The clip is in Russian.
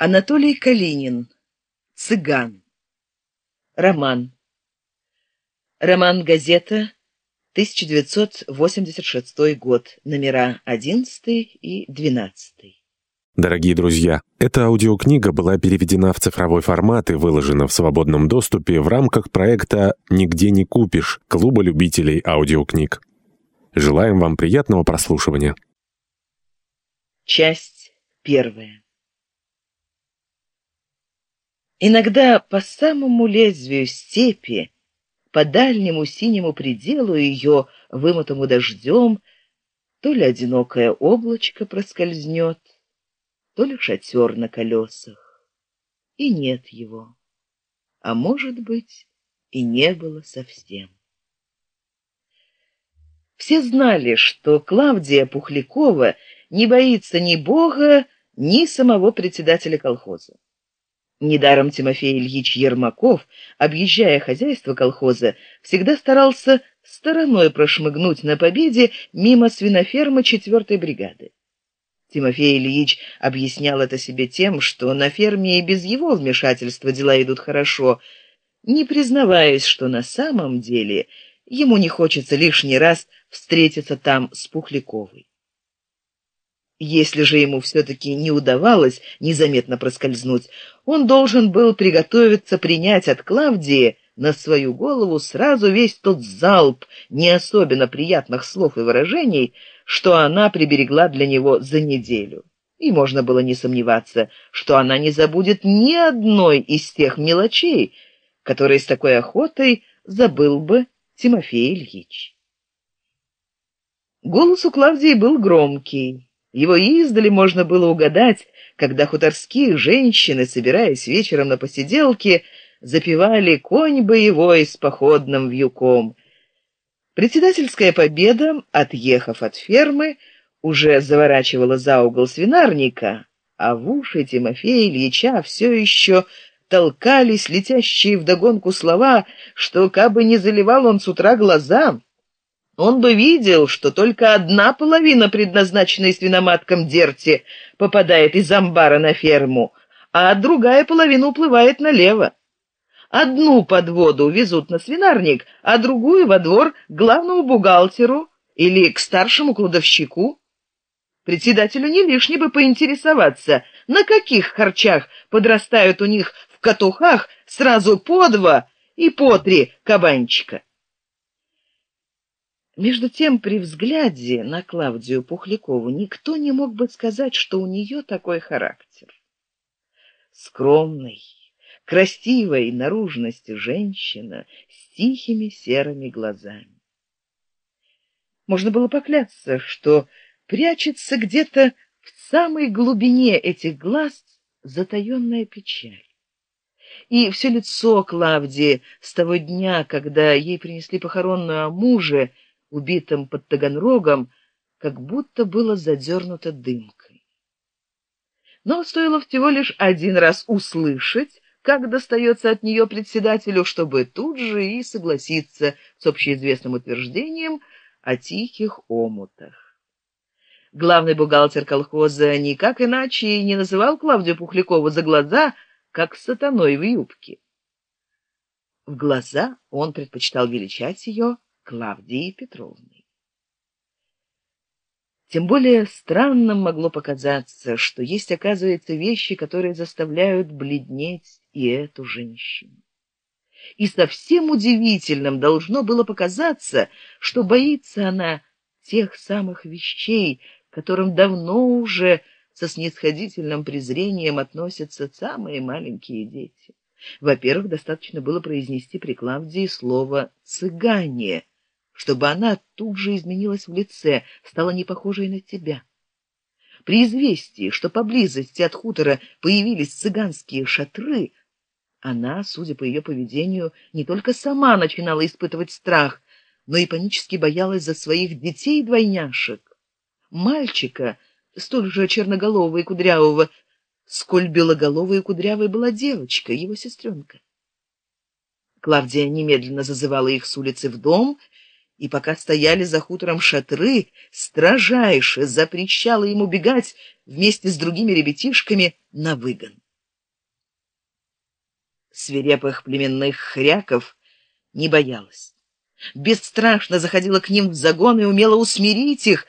Анатолий Калинин. Цыган. Роман. Роман «Газета», 1986 год, номера 11 и 12. Дорогие друзья, эта аудиокнига была переведена в цифровой формат и выложена в свободном доступе в рамках проекта «Нигде не купишь» Клуба любителей аудиокниг. Желаем вам приятного прослушивания. Часть первая. Иногда по самому лезвию степи, по дальнему синему пределу ее, вымытому дождем, то ли одинокое облачко проскользнет, то ли шатер на колесах. И нет его. А может быть, и не было совсем. Все знали, что Клавдия Пухлякова не боится ни Бога, ни самого председателя колхоза. Недаром Тимофей Ильич Ермаков, объезжая хозяйство колхоза, всегда старался стороной прошмыгнуть на победе мимо свинофермы четвертой бригады. Тимофей Ильич объяснял это себе тем, что на ферме и без его вмешательства дела идут хорошо, не признаваясь, что на самом деле ему не хочется лишний раз встретиться там с Пухляковой. Если же ему все-таки не удавалось незаметно проскользнуть, он должен был приготовиться принять от Клавдии на свою голову сразу весь тот залп не особенно приятных слов и выражений, что она приберегла для него за неделю. И можно было не сомневаться, что она не забудет ни одной из тех мелочей, которые с такой охотой забыл бы Тимофей Ильич. Голос у Клавдии был громкий его издали можно было угадать, когда хуторские женщины, собираясь вечером на посиделке, запевали «Конь боевой с походным вьюком». Председательская победа, отъехав от фермы, уже заворачивала за угол свинарника, а в уши Тимофея Ильича все еще толкались летящие вдогонку слова, что, кабы не заливал он с утра глаза, он бы видел, что только одна половина предназначенной свиноматкам дерти попадает из амбара на ферму, а другая половина уплывает налево. Одну подводу везут на свинарник, а другую во двор к главному бухгалтеру или к старшему кладовщику. Председателю не лишне бы поинтересоваться, на каких харчах подрастают у них в катухах сразу по два и по три кабанчика. Между тем, при взгляде на Клавдию Пухлякову никто не мог бы сказать, что у нее такой характер. Скромный, красивой наружности женщина с тихими серыми глазами. Можно было поклясться, что прячется где-то в самой глубине этих глаз затаенная печаль. И все лицо Клавдии с того дня, когда ей принесли похоронную о муже, убитым под Таганрогом, как будто было задернуто дымкой. Но стоило всего лишь один раз услышать, как достается от нее председателю, чтобы тут же и согласиться с общеизвестным утверждением о тихих омутах. Главный бухгалтер колхоза никак иначе и не называл Клавдию Пухлякову за глаза, как сатаной в юбке. В глаза он предпочитал величать ее Клавдии Петровной. Тем более странным могло показаться, что есть, оказывается, вещи, которые заставляют бледнеть и эту женщину. И совсем удивительным должно было показаться, что боится она тех самых вещей, которым давно уже со снисходительным презрением относятся самые маленькие дети. Во-первых, достаточно было произнести при Клавдии слово «цыгане», чтобы она тут же изменилась в лице, стала не похожей на тебя. При известии, что поблизости от хутора появились цыганские шатры, она, судя по ее поведению, не только сама начинала испытывать страх, но и панически боялась за своих детей-двойняшек. Мальчика, столь же черноголового и кудрявого, сколь белоголовой и кудрявой была девочка, его сестренка. Клавдия немедленно зазывала их с улицы в дом и пока стояли за хутором шатры, строжайше запрещала ему бегать вместе с другими ребятишками на выгон. Свирепых племенных хряков не боялась. Бесстрашно заходила к ним в загон и умела усмирить их,